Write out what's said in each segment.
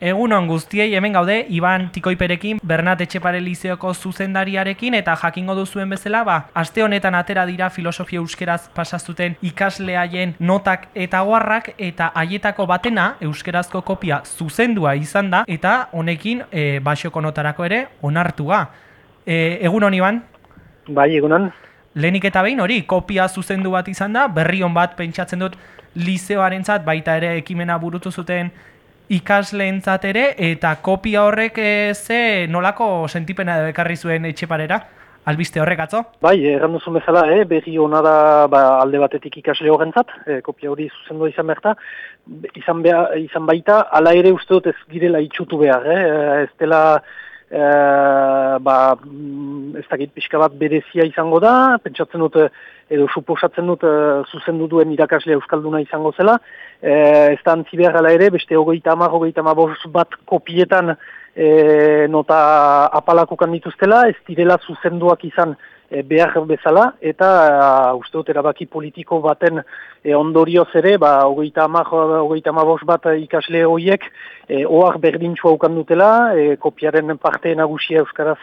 Egunon guztiei hemen gaude Iban Tikoiperekin Bernat Etxepare Lizeoko zuzendariarekin eta jakingo duzuen bezala ba aste honetan atera dira filosofia euskeraz pasazuten ikasleaien notak eta oharrak eta haietako batena euskerazko kopia zuzendua izan da eta honekin e, basoko notarako ere onartua. E, egunon Iban? Bai, egunon. Lehenik eta behin hori kopia zuzendu bat izan da, berri hon bat pentsatzen dut lizeoarentzat baita ere ekimena burutu zuten ikasleentzat ere eta kopia horrek e, ze nolako sentipena ekarri zuen etxeparera albiste horrek atzo? Bai, erran duzu bezala, eh, berri hona da ba, alde batetik ikasle horrentzat, eh, kopia hori zuzendu izan behar izan, beha, izan baita, ala ere uste dut ez girela itxutu behar, eh, ez dela e, ba, mm, ez dakit pixka bat berezia izango da, pentsatzen dut, edo suposatzen dut zuzendu duen irakasle euskalduna izango zela, e, ez da antzi behar ere, beste hogeita ama, hogeita ama bat kopietan e, nota apalakukan dituztela, ez direla zuzenduak izan e, behar bezala, eta uh, uste dut erabaki politiko baten e, ondorioz ere, ba, hogeita ama, hogeita ama bat ikasle horiek, e, oak berdintxua ukan dutela, e, kopiaren parte nagusia euskaraz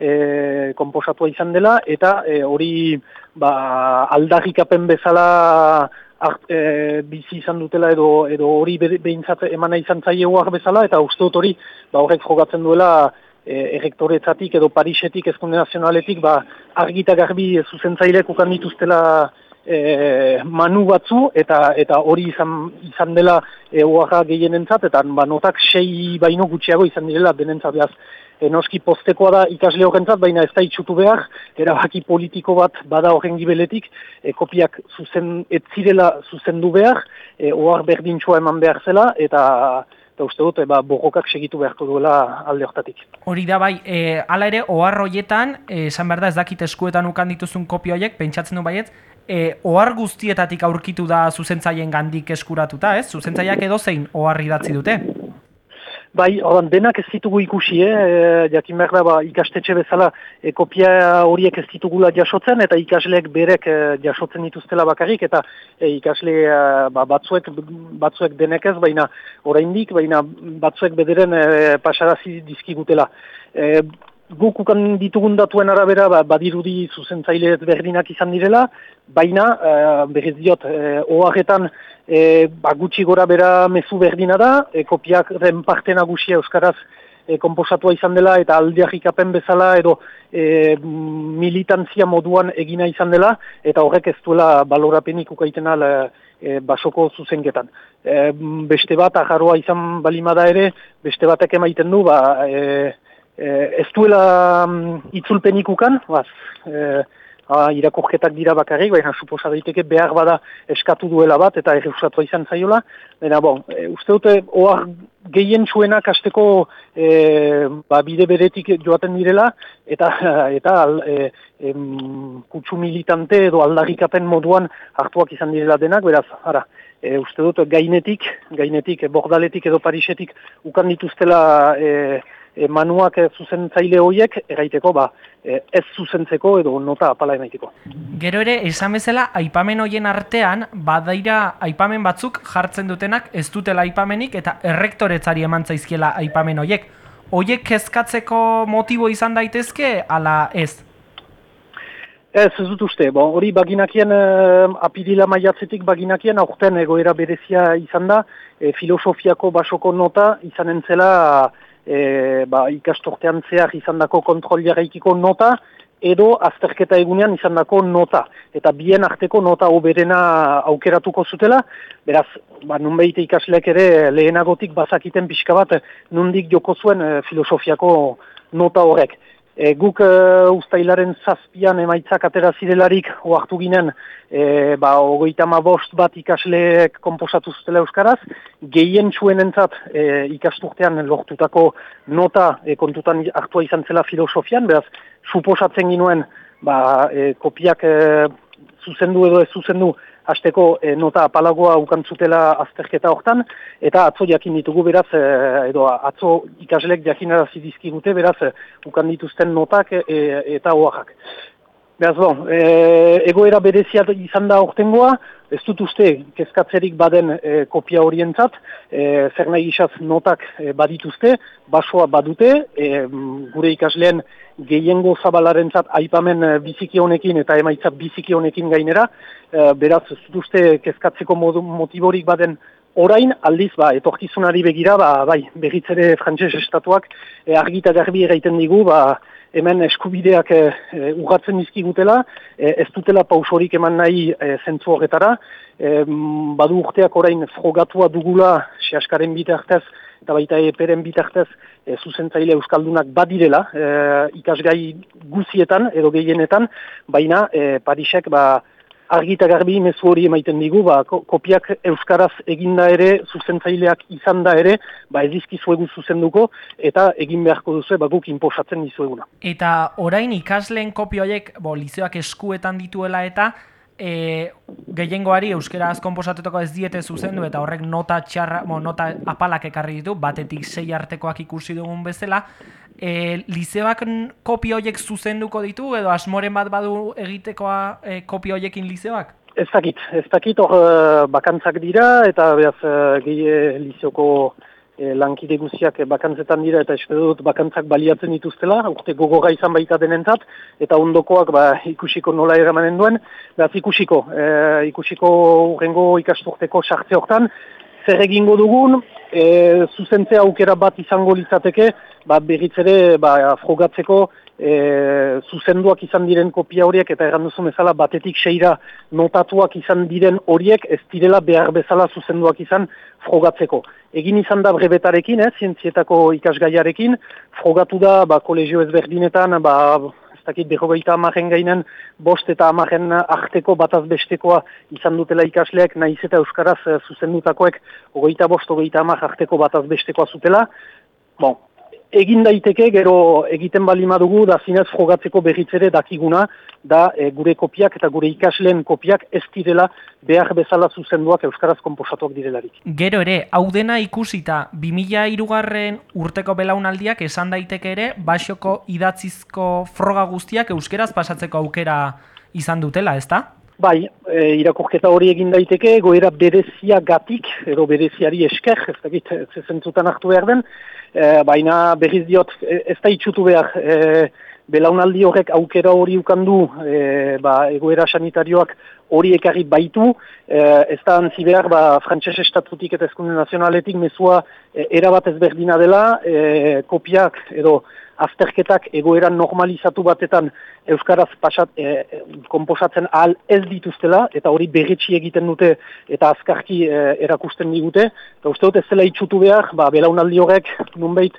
e, komposatua izan dela, eta hori ba, aldarrikapen bezala art, e, bizi izan dutela edo edo hori behintzat emana izan zailegoak bezala, eta uste dut hori ba, horrek jogatzen duela errektoretzatik edo Parisetik ezkonde nazionaletik ba, argita garbi zuzentzailek ukan dituztela e, manu batzu eta eta hori izan, izan dela e, oaxa gehienentzat, eta ba, notak sei baino gutxiago izan direla denentzat behaz. Enoski postekoa da ikasle horrentzat, baina ez da itxutu behar, erabaki politiko bat bada horren gibeletik, e, kopiak zuzen, ez zirela zuzendu behar, e, ohar berdintxoa eman behar zela, eta eta uste dut, ba, borrokak segitu beharko duela alde hortatik. Hori da bai, e, ala ere, ohar horietan, e, esan behar da ez dakit eskuetan ukan dituzun kopio horiek, pentsatzen du baiet, e, ohar guztietatik aurkitu da zuzentzaien gandik eskuratuta, ez? Zuzentzaiak edo zein ohar idatzi dute? Bai, oran, denak ez ditugu ikusi, eh? E, jakin behar da, ba, ikastetxe bezala e, kopia horiek ez ditugula jasotzen, eta ikasleek berek e, jasotzen dituztela bakarrik, eta e, ikasle e, ba, batzuek, batzuek denek ez, baina oraindik, baina batzuek bederen e, pasarazi dizkigutela. E, guk ukan ditugun datuen arabera, ba, badirudi zuzentzaile berdinak izan direla, baina, e, berriz diot, e, oaretan, e, ba, gutxi gora bera mezu berdina da, e, kopiak den parte nagusia euskaraz e, komposatua izan dela eta aldiagikapen bezala edo e, militantzia moduan egina izan dela eta horrek ez duela balorapenik ukaiten ala e, basoko zuzenketan. E, beste bat, ajarroa izan balimada ere, beste batek emaiten du, ba, e, ez duela mm, itzulpenik ukan, baz, e, irakorketak dira bakarrik, baina suposa daiteke behar bada eskatu duela bat eta erreusatu izan zaiola. Baina, bon, e, uste dute, oar gehien txuenak azteko e, ba, bide beretik joaten direla, eta eta e, em, kutsu militante edo aldarrikapen moduan hartuak izan direla denak, beraz, ara, e, uste dut gainetik, gainetik, bordaletik edo parisetik ukan dituztela e, e, manuak e, zuzentzaile horiek eraiteko ba, e, ez zuzentzeko edo nota apala emaiteko. Gero ere, esan bezala, aipamen hoien artean, badaira aipamen batzuk jartzen dutenak ez dutela aipamenik eta errektoretzari eman zaizkiela aipamen horiek. Hoiek kezkatzeko motibo izan daitezke, ala ez? Ez, ez dut uste. Bon, hori baginakien, eh, apirila maiatzetik baginakien, aurten egoera berezia izan da, e, filosofiako basoko nota izan entzela e, ba, ikastortean zehar izan dako kontrol jarraikiko nota, edo azterketa egunean izan dako nota. Eta bien arteko nota oberena aukeratuko zutela, beraz, ba, nunbeite ikasleak ere lehenagotik bazakiten pixka bat, nundik joko zuen e, filosofiako nota horrek. E, guk e, ustailaren zazpian emaitzak atera zirelarik oartu ginen e, ba, ogoita bost bat ikasleek komposatu zutela euskaraz, gehien txuen entzat e, ikasturtean lortutako nota e, kontutan hartua izan zela filosofian, beraz, suposatzen ginuen ba, e, kopiak e, zuzendu edo ez zuzendu hasteko e, nota apalagoa ukantzutela azterketa hortan, eta atzo jakin ditugu beraz, e, edo atzo ikaslek jakin arazi dizkigute beraz, e, ukan dituzten notak e, eta oaxak. Beraz, bon, e, egoera berezia izan da ortengoa, ez dut uste kezkatzerik baden e, kopia horientzat, e, zer nahi isaz notak e, badituzte, basoa badute, e, gure ikasleen gehiengo zabalarentzat aipamen e, biziki honekin eta emaitzat biziki honekin gainera, e, beraz, ez dut uste kezkatzeko modu, motiborik baden orain, aldiz, ba, etorkizunari begira, ba, bai, begitzere frantses estatuak e, argita garbi eraiten digu, ba, hemen eskubideak e, e, urratzen dizkigutela, e, ez dutela pausorik eman nahi e, zentzu horretara, e, badu urteak orain frogatua dugula sehaskaren bitartez eta baita eperen bitartez e, zuzentzaile euskaldunak badirela e, ikasgai guzietan edo gehienetan, baina e, Parisek ba, argita garbi mezu hori emaiten digu, ba, kopiak euskaraz eginda ere, zuzentzaileak izan da ere, ba, zuegu zuzenduko, eta egin beharko duzu, ba, guk inposatzen dizueguna. Eta orain ikasleen kopioiek, bo, lizeoak eskuetan dituela eta, e, gehiengoari euskaraz konposatutuko ez diete zuzendu eta horrek nota txarra, bo, nota apalak ekarri ditu, batetik sei artekoak ikusi dugun bezala, e, lizeoak kopio horiek zuzenduko ditu edo asmoren bat badu egitekoa e, kopio horiekin lizeoak? Ez dakit, ez dakit hor uh, bakantzak dira eta behaz uh, gehi lizeoko e, lankide guziak bakantzetan dira eta espero dut bakantzak baliatzen dituztela, urte gogorra izan baita denentzat, eta ondokoak ba, ikusiko nola eramanen duen, behaz ikusiko, e, ikusiko urrengo ikasturteko sartze hortan, zer egingo dugun, e, zuzentzea aukera bat izango litzateke, ba, berriz ere ba, frogatzeko e, zuzenduak izan diren kopia horiek eta erranduzun ezala batetik seira notatuak izan diren horiek ez direla behar bezala zuzenduak izan frogatzeko. Egin izan da brebetarekin, eh, zientzietako ikasgaiarekin, frogatu da ba, kolegio ezberdinetan, ba, dakit berrogeita amaren gainen bost eta amaren arteko bataz bestekoa izan dutela ikasleak, nahiz eta euskaraz uh, zuzendutakoek ogeita bost, ogeita amar arteko bataz bestekoa zutela. Bon, egin daiteke, gero egiten bali madugu, da zinez frogatzeko berritzere dakiguna, da e, gure kopiak eta gure ikasleen kopiak ez direla behar bezala zuzenduak Euskaraz komposatuak direlarik. Gero ere, hau dena ikusita, 2000 irugarren urteko belaunaldiak esan daiteke ere, basoko idatzizko froga guztiak Euskaraz pasatzeko aukera izan dutela, ezta? Bai, e, irakurketa hori egin daiteke, goera berezia gatik, edo bereziari esker, ez dakit, zentzutan hartu behar den, e, baina berriz diot e, ez da itxutu behar e, belaunaldi horrek aukera hori ukandu e, ba, egoera sanitarioak hori ekarri baitu, e, ez da antzi behar ba, frantxez estatutik eta eskunde nazionaletik mezua e, erabat ezberdina dela, e, kopiak edo azterketak egoeran normalizatu batetan Euskaraz pasat, e, komposatzen ahal ez dituztela, eta hori berretxi egiten dute eta azkarki e, erakusten digute. Eta uste dut ez zela itxutu behar, ba, belaunaldi horrek nunbait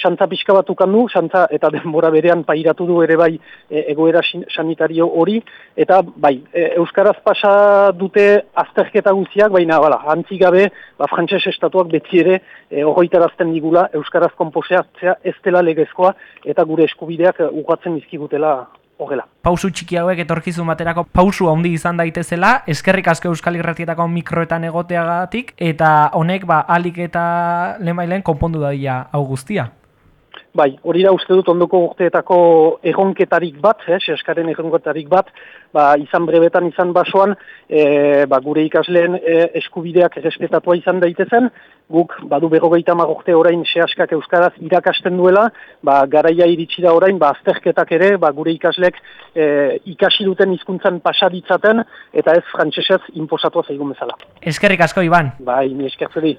xantza pixka bat ukandu, xantza eta denbora berean pairatu du ere bai e, egoera sanitario hori, eta bai, e, Euskaraz pasa dute azterketa guziak, baina bala, antzigabe, ba, frantses estatuak beti ere e, horretarazten digula Euskaraz komposeatzea ez dela legezkoa, eta gure eskubideak ugatzen izkigutela Ogela. Pausu txiki hauek etorkizun baterako pausu handi izan daitezela, eskerrik asko Euskal Irratietako mikroetan egoteagatik, eta honek ba, alik eta lemailen konpondu daia hau guztia. Bai, hori da uste dut ondoko urteetako erronketarik bat, eh, sehaskaren erronketarik bat, ba, izan brebetan izan basoan, e, ba, gure ikasleen e, eskubideak respetatua izan daitezen, guk badu berrogeita magorte orain sehaskak euskaraz irakasten duela, ba, garaia iritsi da orain, ba, azterketak ere, ba, gure ikaslek e, ikasi duten hizkuntzan pasaditzaten, eta ez frantsesez inposatua zaigun bezala. Eskerrik asko, Iban. Bai, ni eskertzeri.